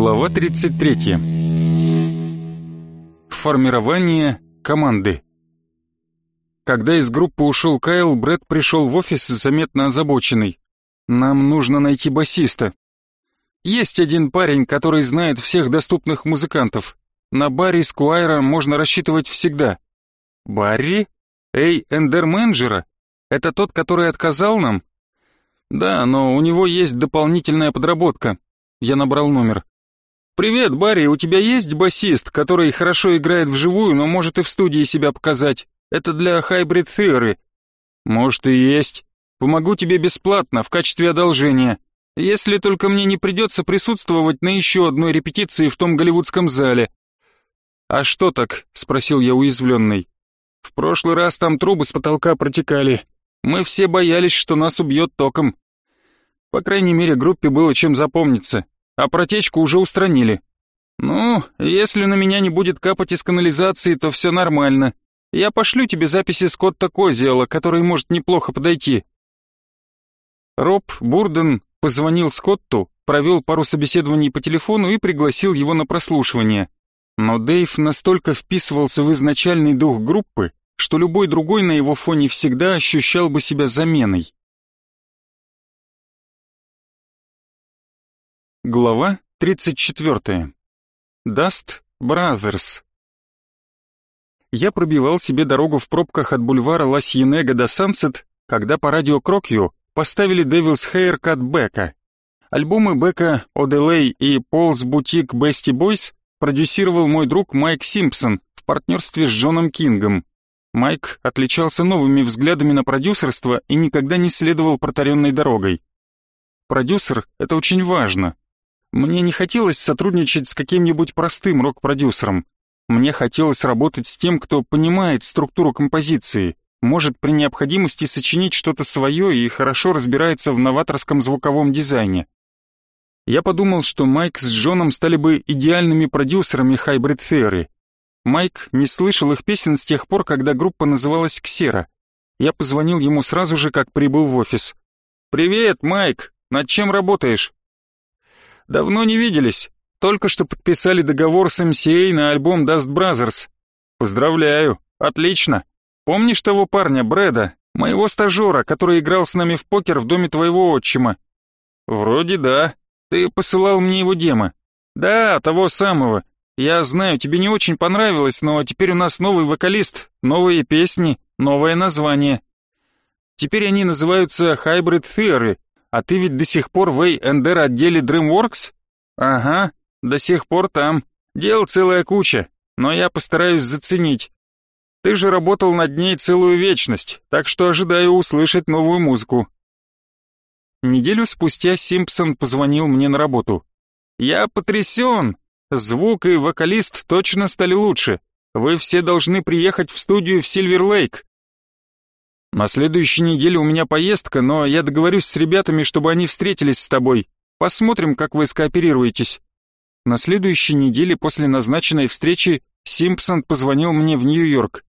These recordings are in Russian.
Глава 33. Формирование команды. Когда из группы ушел Кайл, Брэд пришел в офис заметно озабоченный. «Нам нужно найти басиста. Есть один парень, который знает всех доступных музыкантов. На Барри Скуайра можно рассчитывать всегда». «Барри? Эй, эндерменджера? Это тот, который отказал нам?» «Да, но у него есть дополнительная подработка». Я набрал номер. «Привет, Барри, у тебя есть басист, который хорошо играет вживую, но может и в студии себя показать? Это для Hybrid Theory». «Может и есть. Помогу тебе бесплатно, в качестве одолжения. Если только мне не придется присутствовать на еще одной репетиции в том голливудском зале». «А что так?» — спросил я уязвленный. «В прошлый раз там трубы с потолка протекали. Мы все боялись, что нас убьет током. По крайней мере, группе было чем запомниться а протечку уже устранили. Ну, если на меня не будет капать из канализации, то все нормально. Я пошлю тебе записи Скотта Козиэла, который может неплохо подойти. Роб Бурден позвонил Скотту, провел пару собеседований по телефону и пригласил его на прослушивание. Но Дэйв настолько вписывался в изначальный дух группы, что любой другой на его фоне всегда ощущал бы себя заменой. Глава 34. Dust Brothers. Я пробивал себе дорогу в пробках от бульвара Ла-Сьенега до Сансет, когда по радио KROQ поставили Devil's Haircut Бека. Альбомы Бека «Odelay» и «Paul's Boutique» Beastie Boys продюсировал мой друг Майк Симпсон в партнерстве с Джоном Кингом. Майк отличался новыми взглядами на продюсерство и никогда не следовал протаренной дорогой. Продюсер — это очень важно, мне не хотелось сотрудничать с каким-нибудь простым рок-продюсером. Мне хотелось работать с тем, кто понимает структуру композиции, может при необходимости сочинить что-то свое и хорошо разбирается в новаторском звуковом дизайне. Я подумал, что Майк с Джоном стали бы идеальными продюсерами Hybrid Theory. Майк не слышал их песен с тех пор, когда группа называлась «Ксера». Я позвонил ему сразу же, как прибыл в офис. «Привет, Майк! Над чем работаешь?» Давно не виделись. Только что подписали договор с MCA на альбом Dust Brothers. Поздравляю. Отлично. Помнишь того парня, Брэда, моего стажера, который играл с нами в покер в доме твоего отчима? Вроде да. Ты посылал мне его демо. Да, того самого. Я знаю, тебе не очень понравилось, но теперь у нас новый вокалист, новые песни, новое название. Теперь они называются Hybrid Theory, а ты ведь до сих пор в A&R отделе DreamWorks? Ага, до сих пор там. Дел целая куча, но я постараюсь заценить. Ты же работал над ней целую вечность, так что ожидаю услышать новую музыку. Неделю спустя Симпсон позвонил мне на работу. Я потрясен. Звук и вокалист точно стали лучше. Вы все должны приехать в студию в Сильвер-Лейк. На следующей неделе у меня поездка, но я договорюсь с ребятами, чтобы они встретились с тобой. Посмотрим, как вы скооперируетесь. На следующей неделе после назначенной встречи Симпсон позвонил мне в Нью-Йорк.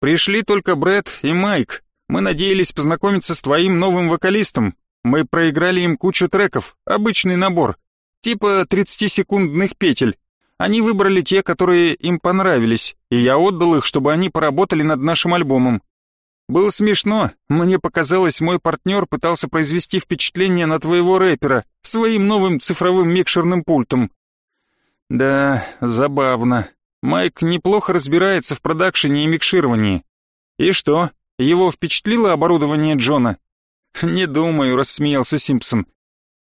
Пришли только Брэд и Майк. Мы надеялись познакомиться с твоим новым вокалистом. Мы проиграли им кучу треков, обычный набор, типа 30-секундных петель. Они выбрали те, которые им понравились, и я отдал их, чтобы они поработали над нашим альбомом. Было смешно. Мне показалось, мой партнер пытался произвести впечатление на твоего рэпера своим новым цифровым микшерным пультом. Да, забавно. Майк неплохо разбирается в продакшене и микшировании. И что, его впечатлило оборудование Джона? Не думаю, рассмеялся Симпсон.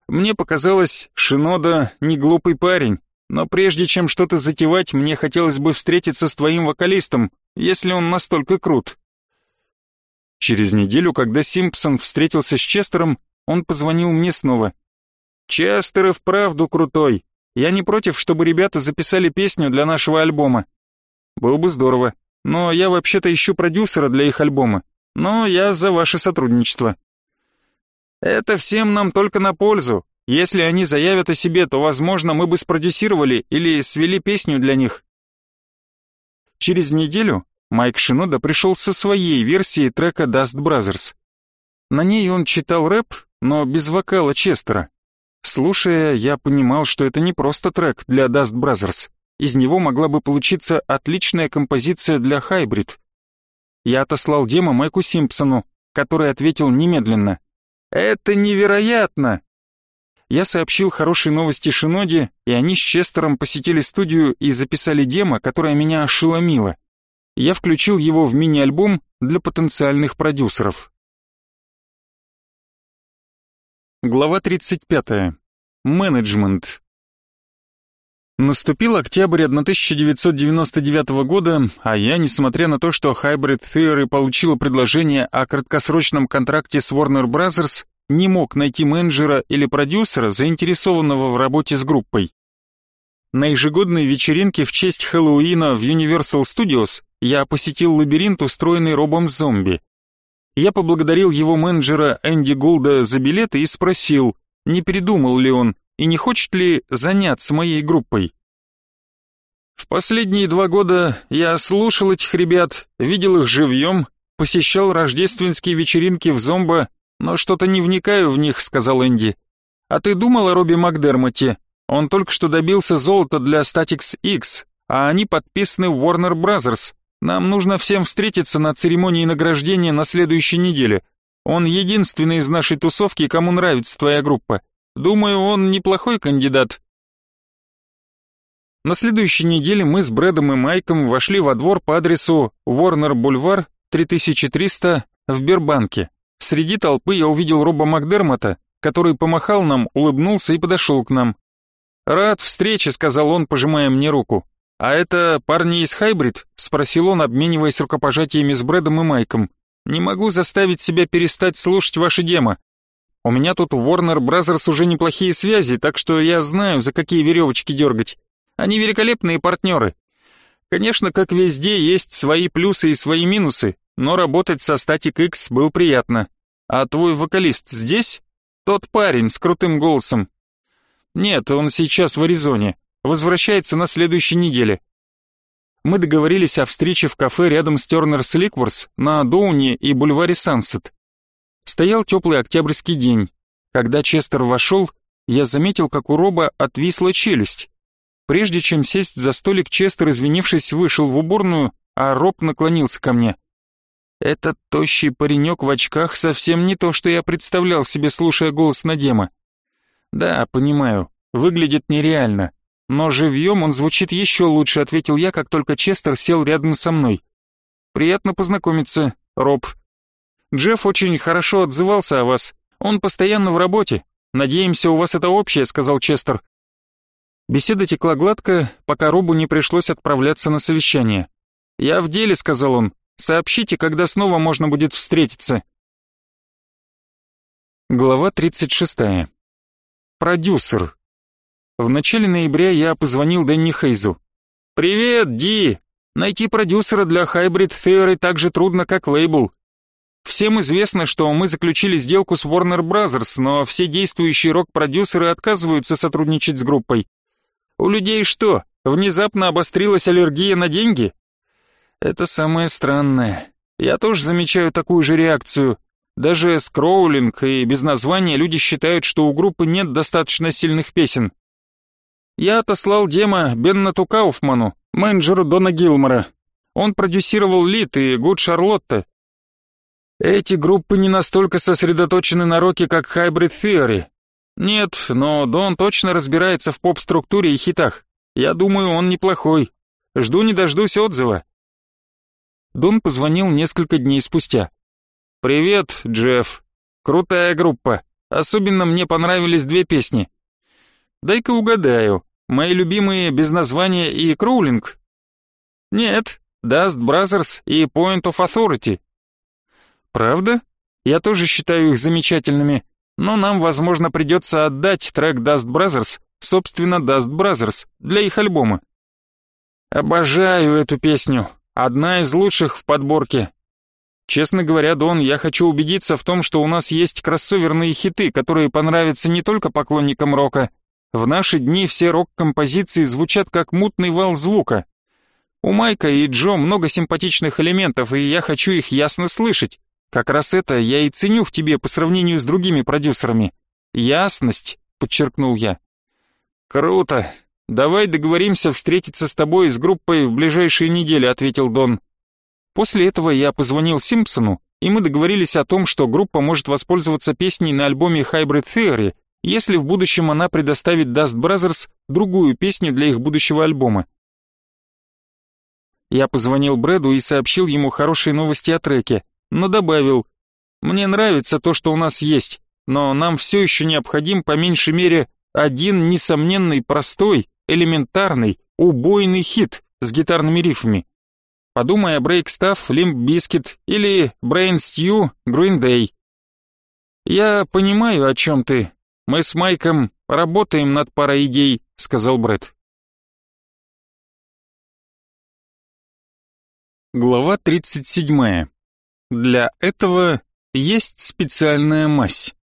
Мне показалось, Шинода не глупый парень, но прежде чем что-то затевать, мне хотелось бы встретиться с твоим вокалистом, если он настолько крут. Через неделю, когда Симпсон встретился с Честером, он позвонил мне снова. «Честер и вправду крутой. Я не против, чтобы ребята записали песню для нашего альбома. Было бы здорово. Но я вообще-то ищу продюсера для их альбома. Но я за ваше сотрудничество». «Это всем нам только на пользу. Если они заявят о себе, то, возможно, мы бы спродюсировали или свели песню для них». Через неделю Майк Шинода пришел со своей версией трека Dust Brothers. На ней он читал рэп, но без вокала Честера. Слушая, я понимал, что это не просто трек для Dust Brothers. Из него могла бы получиться отличная композиция для Hybrid. Я отослал демо Майку Симпсону, который ответил немедленно. «Это невероятно!» Я сообщил хорошие новости Шиноде, и они с Честером посетили студию и записали демо, которое меня ошеломило. Я включил его в мини-альбом для потенциальных продюсеров. Глава 35. Менеджмент. Наступил октябрь 1999 года, а я, несмотря на то, что Hybrid Theory получила предложение о краткосрочном контракте с Warner Bros., не мог найти менеджера или продюсера, заинтересованного в работе с группой. На ежегодной вечеринке в честь Хэллоуина в Universal Studios я посетил лабиринт, устроенный Робом Зомби. Я поблагодарил его менеджера Энди Гулда за билеты и спросил, не передумал ли он и не хочет ли заняться моей группой. В последние два года я слушал этих ребят, видел их живьем, посещал рождественские вечеринки в Зомбо, но что-то не вникаю в них, сказал Энди. А ты думал о Робби Макдермотте? Он только что добился золота для Statix X, а они подписаны Warner Brothers. Нам нужно всем встретиться на церемонии награждения на следующей неделе. Он единственный из нашей тусовки, кому нравится твоя группа. Думаю, он неплохой кандидат. На следующей неделе мы с Брэдом и Майком вошли во двор по адресу Warner Бульвар 3300 в Бербанке. Среди толпы я увидел Роба Макдермота, который помахал нам, улыбнулся и подошел к нам. «Рад встрече», — сказал он, пожимая мне руку. «А это парни из Хайбрид?» — спросил он, обмениваясь рукопожатиями с Брэдом и Майком. «Не могу заставить себя перестать слушать ваши демо. У меня тут у Warner Brothers уже неплохие связи, так что я знаю, за какие веревочки дергать. Они великолепные партнеры. Конечно, как везде, есть свои плюсы и свои минусы, но работать со Static X был приятно. А твой вокалист здесь? Тот парень с крутым голосом. Нет, он сейчас в Аризоне возвращается на следующей неделе. Мы договорились о встрече в кафе рядом с Тернерс Ликворс на Доуне и бульваре Сансет. Стоял теплый октябрьский день. Когда Честер вошел, я заметил, как у Роба отвисла челюсть. Прежде чем сесть за столик, Честер, извинившись, вышел в уборную, а Роб наклонился ко мне. Этот тощий паренек в очках совсем не то, что я представлял себе, слушая голос Надема. Да, понимаю, выглядит нереально. «Но живьем он звучит еще лучше», — ответил я, как только Честер сел рядом со мной. «Приятно познакомиться, Роб. Джефф очень хорошо отзывался о вас. Он постоянно в работе. Надеемся, у вас это общее», — сказал Честер. Беседа текла гладко, пока Робу не пришлось отправляться на совещание. «Я в деле», — сказал он. «Сообщите, когда снова можно будет встретиться». Глава 36. Продюсер. В начале ноября я позвонил Дэнни Хейзу. «Привет, Ди! Найти продюсера для Hybrid Theory так же трудно, как лейбл. Всем известно, что мы заключили сделку с Warner Brothers, но все действующие рок-продюсеры отказываются сотрудничать с группой. У людей что, внезапно обострилась аллергия на деньги? Это самое странное. Я тоже замечаю такую же реакцию. Даже с Кроулинг и без названия люди считают, что у группы нет достаточно сильных песен. Я отослал демо Беннету Кауфману, менеджеру Дона Гилмора. Он продюсировал Лит и Гуд Шарлотта. Эти группы не настолько сосредоточены на роке, как Hybrid Theory. Нет, но Дон точно разбирается в поп-структуре и хитах. Я думаю, он неплохой. Жду не дождусь отзыва. Дон позвонил несколько дней спустя. «Привет, Джефф. Крутая группа. Особенно мне понравились две песни. Дай-ка угадаю. Мои любимые без названия и Кроулинг? Нет, Dust Brothers и Point of Authority. Правда? Я тоже считаю их замечательными, но нам, возможно, придется отдать трек Dust Brothers, собственно, Dust Brothers, для их альбома. Обожаю эту песню, одна из лучших в подборке. Честно говоря, Дон, я хочу убедиться в том, что у нас есть кроссоверные хиты, которые понравятся не только поклонникам рока, в наши дни все рок-композиции звучат как мутный вал звука. У Майка и Джо много симпатичных элементов, и я хочу их ясно слышать. Как раз это я и ценю в тебе по сравнению с другими продюсерами. Ясность подчеркнул я. «Круто! Давай договоримся встретиться с тобой с группой в ближайшие недели», — ответил Дон. После этого я позвонил Симпсону, и мы договорились о том, что группа может воспользоваться песней на альбоме Hybrid Theory, если в будущем она предоставит Dust Brothers другую песню для их будущего альбома. Я позвонил Брэду и сообщил ему хорошие новости о треке, но добавил, «Мне нравится то, что у нас есть, но нам все еще необходим по меньшей мере один несомненный простой, элементарный, убойный хит с гитарными рифами. Подумай о Break Stuff, Limp Bizkit или Brain Stew, Green Day. Я понимаю, о чем ты. Мы с Майком работаем над парой идей, сказал Брэд. Глава 37. Для этого есть специальная мазь.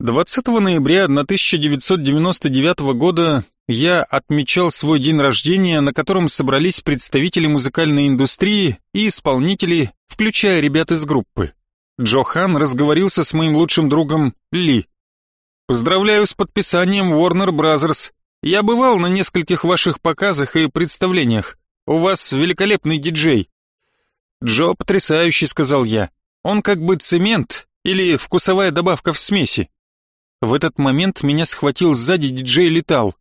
20 ноября 1999 года я отмечал свой день рождения, на котором собрались представители музыкальной индустрии и исполнители, включая ребят из группы. Джо Хан разговорился с моим лучшим другом Ли. «Поздравляю с подписанием Warner Brothers. Я бывал на нескольких ваших показах и представлениях. У вас великолепный диджей». «Джо потрясающий», — сказал я. «Он как бы цемент или вкусовая добавка в смеси». В этот момент меня схватил сзади диджей Летал.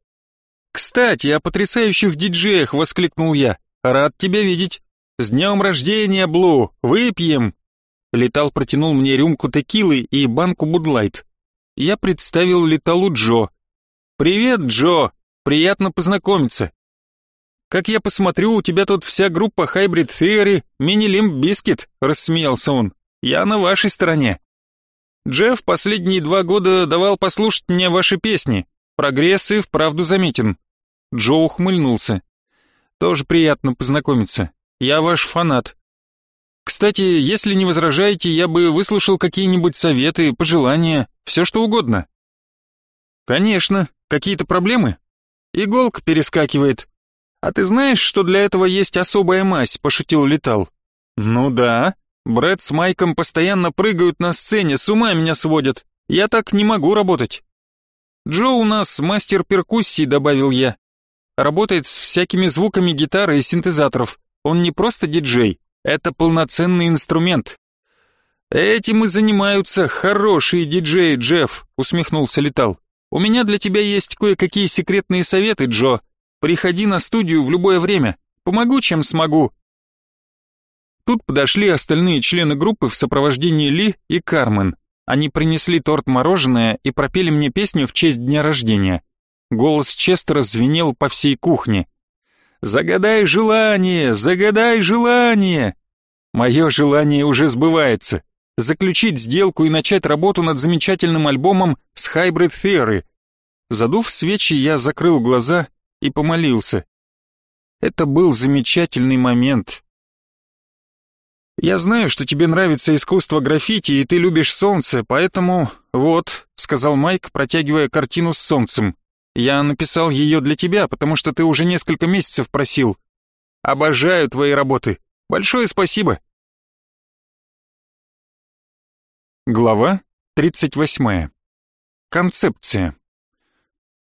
«Кстати, о потрясающих диджеях!» — воскликнул я. «Рад тебя видеть! С днем рождения, Блу! Выпьем!» Летал протянул мне рюмку текилы и банку Будлайт. Я представил Леталу Джо. «Привет, Джо! Приятно познакомиться!» «Как я посмотрю, у тебя тут вся группа Hybrid Theory, Limp Biscuit», — рассмеялся он. «Я на вашей стороне». «Джефф последние два года давал послушать мне ваши песни. Прогресс и вправду заметен. Джо ухмыльнулся. «Тоже приятно познакомиться. Я ваш фанат. Кстати, если не возражаете, я бы выслушал какие-нибудь советы, пожелания, все что угодно». «Конечно. Какие-то проблемы?» «Иголка перескакивает». «А ты знаешь, что для этого есть особая мазь?» – пошутил Летал. «Ну да. Брэд с Майком постоянно прыгают на сцене, с ума меня сводят. Я так не могу работать». «Джо у нас мастер перкуссии», — добавил я. Работает с всякими звуками гитары и синтезаторов. Он не просто диджей, это полноценный инструмент. Этим и занимаются хорошие диджеи, Джефф, усмехнулся Летал. У меня для тебя есть кое-какие секретные советы, Джо. Приходи на студию в любое время. Помогу, чем смогу. Тут подошли остальные члены группы в сопровождении Ли и Кармен. Они принесли торт-мороженое и пропели мне песню в честь дня рождения. Голос Честера звенел по всей кухне. «Загадай желание! Загадай желание!» Мое желание уже сбывается. Заключить сделку и начать работу над замечательным альбомом с Hybrid Theory. Задув свечи, я закрыл глаза и помолился. Это был замечательный момент. «Я знаю, что тебе нравится искусство граффити, и ты любишь солнце, поэтому вот», — сказал Майк, протягивая картину с солнцем. Я написал ее для тебя, потому что ты уже несколько месяцев просил. Обожаю твои работы. Большое спасибо. Глава 38. Концепция.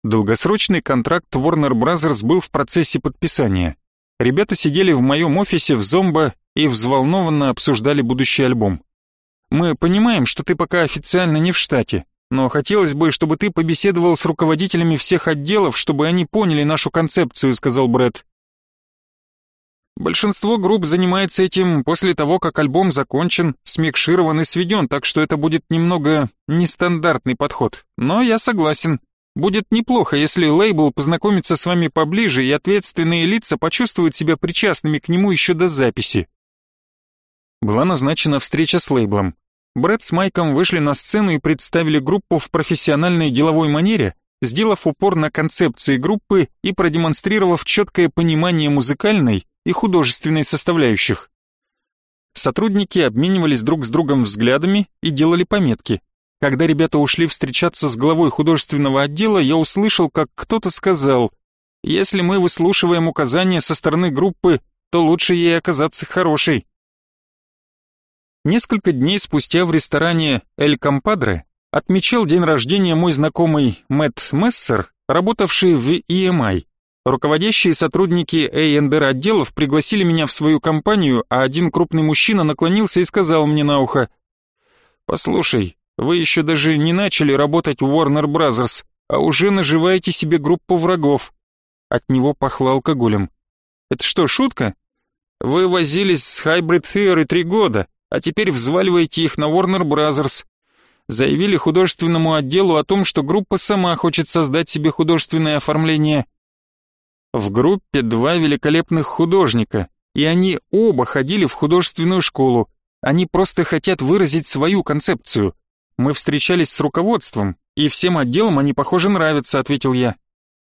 Долгосрочный контракт Warner Bros. был в процессе подписания. Ребята сидели в моем офисе в Зомбо и взволнованно обсуждали будущий альбом. «Мы понимаем, что ты пока официально не в штате, но хотелось бы, чтобы ты побеседовал с руководителями всех отделов, чтобы они поняли нашу концепцию», — сказал Брэд. Большинство групп занимается этим после того, как альбом закончен, смикширован и сведен, так что это будет немного нестандартный подход. Но я согласен. Будет неплохо, если лейбл познакомится с вами поближе и ответственные лица почувствуют себя причастными к нему еще до записи. Была назначена встреча с лейблом. Брэд с Майком вышли на сцену и представили группу в профессиональной деловой манере, сделав упор на концепции группы и продемонстрировав четкое понимание музыкальной и художественной составляющих. Сотрудники обменивались друг с другом взглядами и делали пометки. Когда ребята ушли встречаться с главой художественного отдела, я услышал, как кто-то сказал, «Если мы выслушиваем указания со стороны группы, то лучше ей оказаться хорошей». Несколько дней спустя в ресторане «Эль Кампадре» Отмечал день рождения мой знакомый Мэтт Мессер, работавший в EMI. Руководящие сотрудники A&R отделов пригласили меня в свою компанию, а один крупный мужчина наклонился и сказал мне на ухо, «Послушай, вы еще даже не начали работать в Warner Brothers, а уже наживаете себе группу врагов». От него пахло алкоголем. «Это что, шутка? Вы возились с Hybrid Theory три года, а теперь взваливаете их на Warner Brothers. Заявили художественному отделу о том, что группа сама хочет создать себе художественное оформление. В группе два великолепных художника, и они оба ходили в художественную школу. Они просто хотят выразить свою концепцию. Мы встречались с руководством, и всем отделам они, похоже, нравятся, ответил я.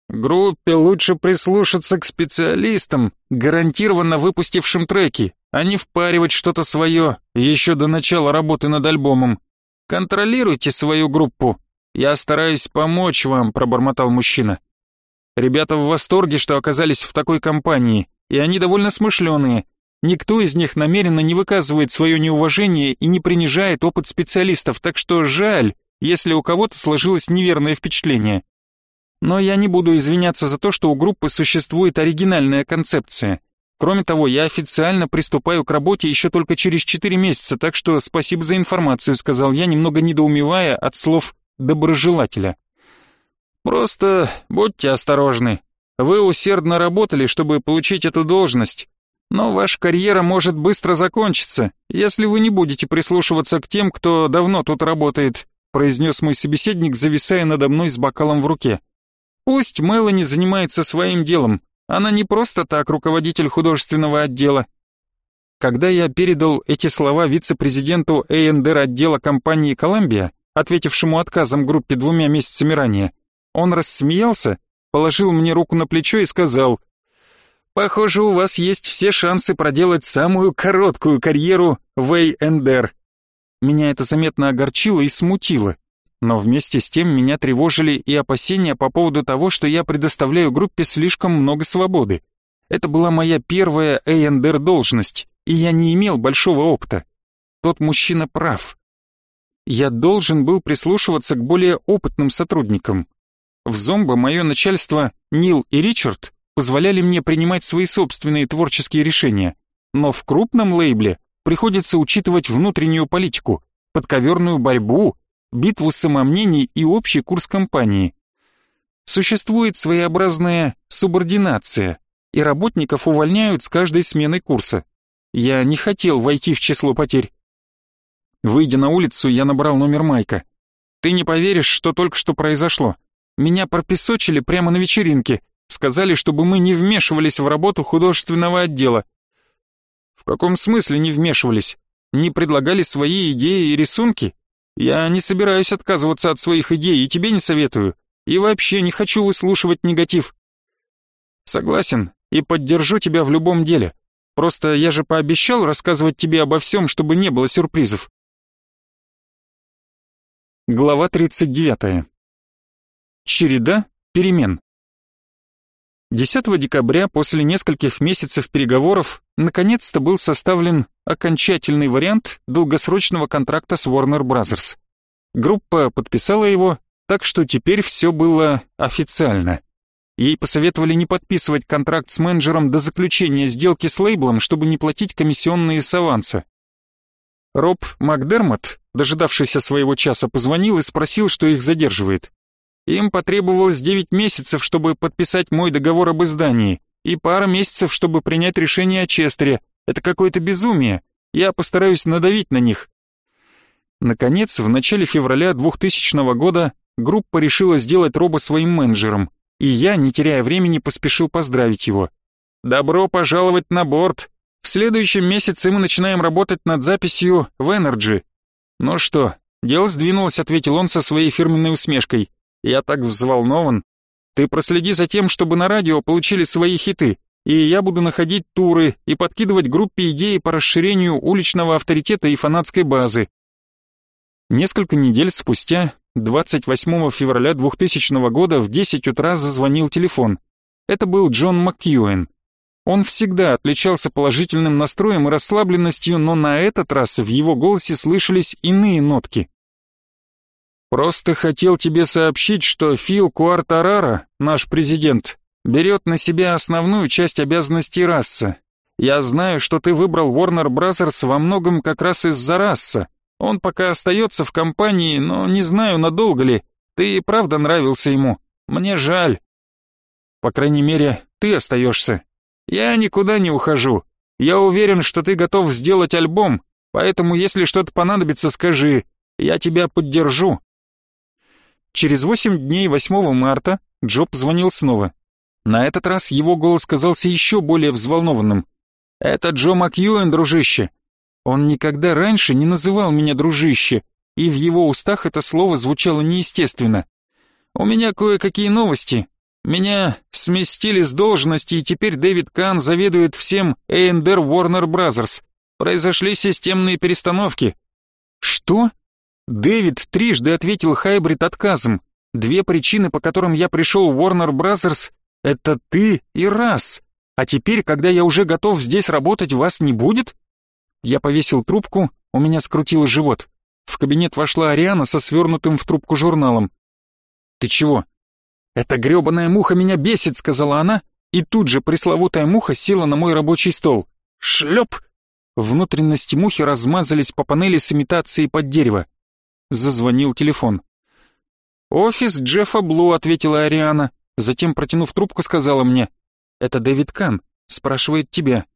Группе лучше прислушаться к специалистам, гарантированно выпустившим треки, а не впаривать что-то свое еще до начала работы над альбомом. Контролируйте свою группу. Я стараюсь помочь вам, пробормотал мужчина. Ребята в восторге, что оказались в такой компании, и они довольно смышленые. Никто из них намеренно не выказывает свое неуважение и не принижает опыт специалистов, так что жаль, если у кого-то сложилось неверное впечатление. Но я не буду извиняться за то, что у группы существует оригинальная концепция. Кроме того, я официально приступаю к работе еще только через 4 месяца, так что спасибо за информацию, сказал я, немного недоумевая от слов доброжелателя. Просто будьте осторожны. Вы усердно работали, чтобы получить эту должность, но ваша карьера может быстро закончиться, если вы не будете прислушиваться к тем, кто давно тут работает, произнес мой собеседник, зависая надо мной с бокалом в руке. Пусть Мелани занимается своим делом. Она не просто так руководитель художественного отдела. Когда я передал эти слова вице-президенту A&R отдела компании «Коламбия», ответившему отказом группе двумя месяцами ранее, он рассмеялся, положил мне руку на плечо и сказал, «Похоже, у вас есть все шансы проделать самую короткую карьеру в A&R». Меня это заметно огорчило и смутило. Но вместе с тем меня тревожили и опасения по поводу того, что я предоставляю группе слишком много свободы. Это была моя первая A&R должность, и я не имел большого опыта. Тот мужчина прав. Я должен был прислушиваться к более опытным сотрудникам. В Зомбо мое начальство Нил и Ричард позволяли мне принимать свои собственные творческие решения, но в крупном лейбле приходится учитывать внутреннюю политику, подковерную борьбу битву самомнений и общий курс компании. Существует своеобразная субординация, и работников увольняют с каждой сменой курса. Я не хотел войти в число потерь. Выйдя на улицу, я набрал номер Майка. «Ты не поверишь, что только что произошло. Меня пропесочили прямо на вечеринке. Сказали, чтобы мы не вмешивались в работу художественного отдела». «В каком смысле не вмешивались? Не предлагали свои идеи и рисунки?» Я не собираюсь отказываться от своих идей и тебе не советую. И вообще не хочу выслушивать негатив. Согласен и поддержу тебя в любом деле. Просто я же пообещал рассказывать тебе обо всем, чтобы не было сюрпризов. Глава 39. Череда перемен. 10 декабря, после нескольких месяцев переговоров, наконец-то был составлен окончательный вариант долгосрочного контракта с Warner Bros. Группа подписала его, так что теперь все было официально. Ей посоветовали не подписывать контракт с менеджером до заключения сделки с лейблом, чтобы не платить комиссионные с аванса. Роб Макдермот, дожидавшийся своего часа, позвонил и спросил, что их задерживает. Им потребовалось 9 месяцев, чтобы подписать мой договор об издании, и пара месяцев, чтобы принять решение о Честере. Это какое-то безумие. Я постараюсь надавить на них. Наконец, в начале февраля 2000 года группа решила сделать Роба своим менеджером, и я, не теряя времени, поспешил поздравить его. «Добро пожаловать на борт! В следующем месяце мы начинаем работать над записью в Energy». «Ну что, дело сдвинулось», — ответил он со своей фирменной усмешкой. «Я так взволнован. Ты проследи за тем, чтобы на радио получили свои хиты, и я буду находить туры и подкидывать группе идеи по расширению уличного авторитета и фанатской базы. Несколько недель спустя, 28 февраля 2000 года в 10 утра зазвонил телефон. Это был Джон МакКьюэн. Он всегда отличался положительным настроем и расслабленностью, но на этот раз в его голосе слышались иные нотки. Просто хотел тебе сообщить, что Фил Куартарара, наш президент, берет на себя основную часть обязанностей раса. Я знаю, что ты выбрал Warner Bros. во многом как раз из-за раса. Он пока остается в компании, но не знаю, надолго ли. Ты и правда нравился ему. Мне жаль. По крайней мере, ты остаешься. Я никуда не ухожу. Я уверен, что ты готов сделать альбом, поэтому если что-то понадобится, скажи. Я тебя поддержу. Через восемь дней 8 марта Джоб звонил снова. На этот раз его голос казался еще более взволнованным. «Это Джо Макьюэн, дружище!» Он никогда раньше не называл меня дружище, и в его устах это слово звучало неестественно. «У меня кое-какие новости. Меня сместили с должности, и теперь Дэвид Кан заведует всем A&R Warner Brothers. Произошли системные перестановки». «Что?» Дэвид трижды ответил Хайбрид отказом. Две причины, по которым я пришел в Warner Brothers, это ты и раз. А теперь, когда я уже готов здесь работать, вас не будет? Я повесил трубку, у меня скрутило живот. В кабинет вошла Ариана со свернутым в трубку журналом. «Ты чего?» «Эта грёбаная муха меня бесит», — сказала она, и тут же пресловутая муха села на мой рабочий стол. Шлеп! Внутренности мухи размазались по панели с имитацией под дерево. Зазвонил телефон. «Офис Джеффа Блу», — ответила Ариана. Затем, протянув трубку, сказала мне. «Это Дэвид Кан. Спрашивает тебя».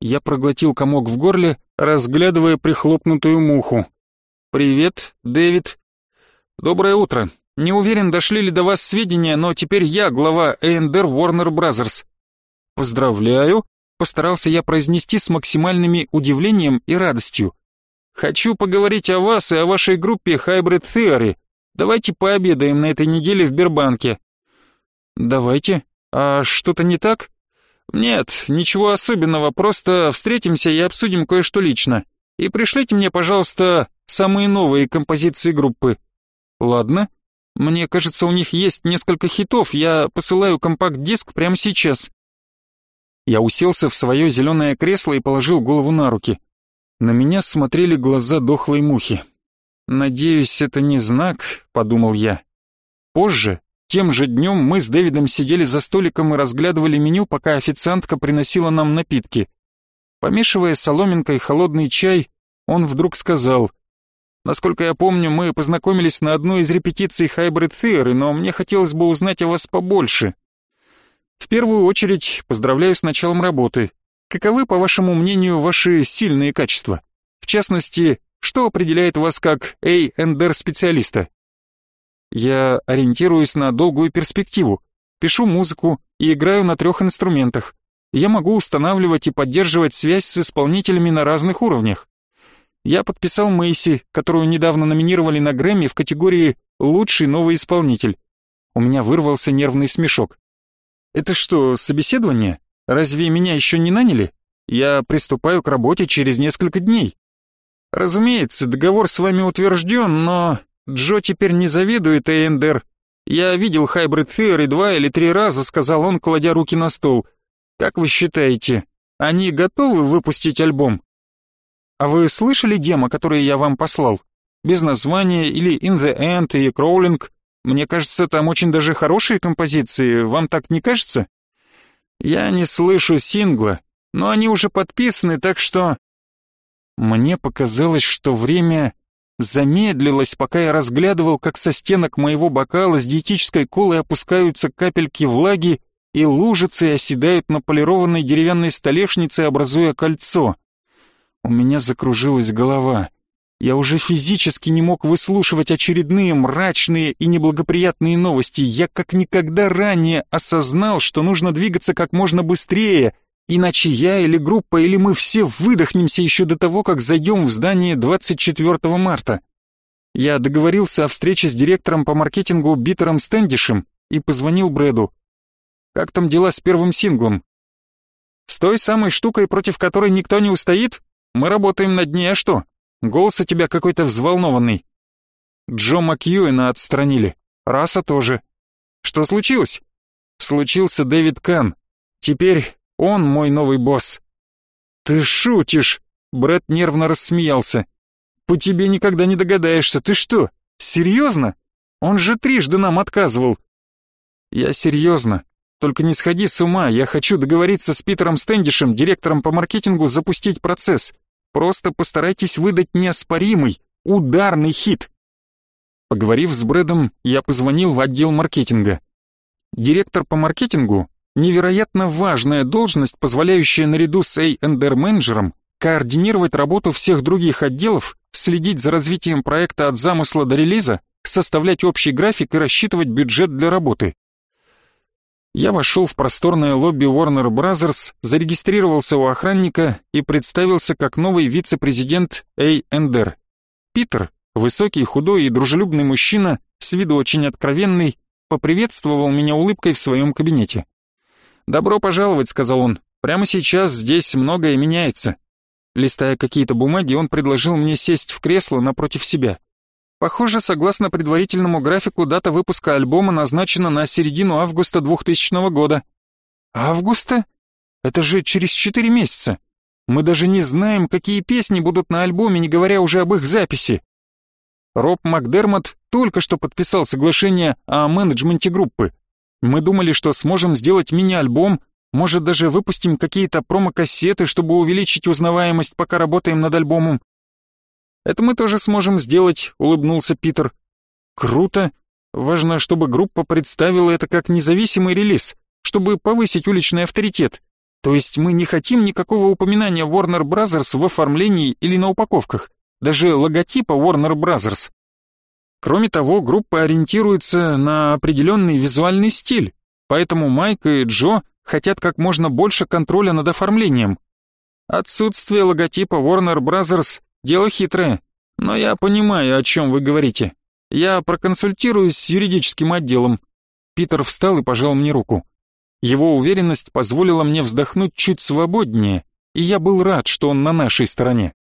Я проглотил комок в горле, разглядывая прихлопнутую муху. «Привет, Дэвид». «Доброе утро. Не уверен, дошли ли до вас сведения, но теперь я глава A&R Warner Brothers». «Поздравляю», — постарался я произнести с максимальными удивлением и радостью. Хочу поговорить о вас и о вашей группе Hybrid Theory. Давайте пообедаем на этой неделе в Бербанке». «Давайте. А что-то не так?» «Нет, ничего особенного, просто встретимся и обсудим кое-что лично. И пришлите мне, пожалуйста, самые новые композиции группы». «Ладно. Мне кажется, у них есть несколько хитов, я посылаю компакт-диск прямо сейчас». Я уселся в свое зеленое кресло и положил голову на руки. На меня смотрели глаза дохлой мухи. «Надеюсь, это не знак», — подумал я. Позже, тем же днем, мы с Дэвидом сидели за столиком и разглядывали меню, пока официантка приносила нам напитки. Помешивая соломинкой холодный чай, он вдруг сказал, «Насколько я помню, мы познакомились на одной из репетиций Hybrid Theory, но мне хотелось бы узнать о вас побольше. В первую очередь, поздравляю с началом работы. Каковы, по вашему мнению, ваши сильные качества? В частности, что определяет вас как A&R-специалиста? Я ориентируюсь на долгую перспективу, пишу музыку и играю на трех инструментах. Я могу устанавливать и поддерживать связь с исполнителями на разных уровнях. Я подписал Мэйси, которую недавно номинировали на Грэмми в категории «Лучший новый исполнитель». У меня вырвался нервный смешок. «Это что, собеседование?» Разве меня еще не наняли? Я приступаю к работе через несколько дней. Разумеется, договор с вами утвержден, но Джо теперь не заведует Эйндер. Я видел Hybrid Theory два или три раза, сказал он, кладя руки на стол. Как вы считаете, они готовы выпустить альбом? А вы слышали демо, которое я вам послал? Без названия или In the End и Crawling? Мне кажется, там очень даже хорошие композиции, вам так не кажется? Я не слышу сингла, но они уже подписаны, так что... Мне показалось, что время замедлилось, пока я разглядывал, как со стенок моего бокала с диетической колой опускаются капельки влаги и лужицы оседают на полированной деревянной столешнице, образуя кольцо. У меня закружилась голова. Я уже физически не мог выслушивать очередные мрачные и неблагоприятные новости. Я как никогда ранее осознал, что нужно двигаться как можно быстрее, иначе я или группа, или мы все выдохнемся еще до того, как зайдем в здание 24 марта. Я договорился о встрече с директором по маркетингу Битером Стэндишем и позвонил Брэду. «Как там дела с первым синглом?» «С той самой штукой, против которой никто не устоит? Мы работаем над ней, а что?» Голос у тебя какой-то взволнованный. Джо Макьюэна отстранили. Раса тоже. Что случилось? Случился Дэвид Кан. Теперь он мой новый босс. Ты шутишь? Брэд нервно рассмеялся. По тебе никогда не догадаешься. Ты что, Серьезно? Он же трижды нам отказывал. Я серьезно. Только не сходи с ума, я хочу договориться с Питером Стэндишем, директором по маркетингу, запустить процесс. Просто постарайтесь выдать неоспоримый, ударный хит. Поговорив с Брэдом, я позвонил в отдел маркетинга. Директор по маркетингу — невероятно важная должность, позволяющая наряду с A&R-менеджером координировать работу всех других отделов, следить за развитием проекта от замысла до релиза, составлять общий график и рассчитывать бюджет для работы. Я вошел в просторное лобби Warner Bros., зарегистрировался у охранника и представился как новый вице-президент A&R. Питер, высокий, худой и дружелюбный мужчина, с виду очень откровенный, поприветствовал меня улыбкой в своем кабинете. «Добро пожаловать», — сказал он. «Прямо сейчас здесь многое меняется». Листая какие-то бумаги, он предложил мне сесть в кресло напротив себя. Похоже, согласно предварительному графику, дата выпуска альбома назначена на середину августа 2000 года. Августа? Это же через четыре месяца. Мы даже не знаем, какие песни будут на альбоме, не говоря уже об их записи. Роб Макдермот только что подписал соглашение о менеджменте группы. Мы думали, что сможем сделать мини-альбом, может даже выпустим какие-то промо-кассеты, чтобы увеличить узнаваемость, пока работаем над альбомом. Это мы тоже сможем сделать, улыбнулся Питер. Круто. Важно, чтобы группа представила это как независимый релиз, чтобы повысить уличный авторитет. То есть мы не хотим никакого упоминания Warner Bros. в оформлении или на упаковках, даже логотипа Warner Bros. Кроме того, группа ориентируется на определенный визуальный стиль, поэтому Майк и Джо хотят как можно больше контроля над оформлением. Отсутствие логотипа Warner Bros. Дело хитрое, но я понимаю, о чем вы говорите. Я проконсультируюсь с юридическим отделом. Питер встал и пожал мне руку. Его уверенность позволила мне вздохнуть чуть свободнее, и я был рад, что он на нашей стороне.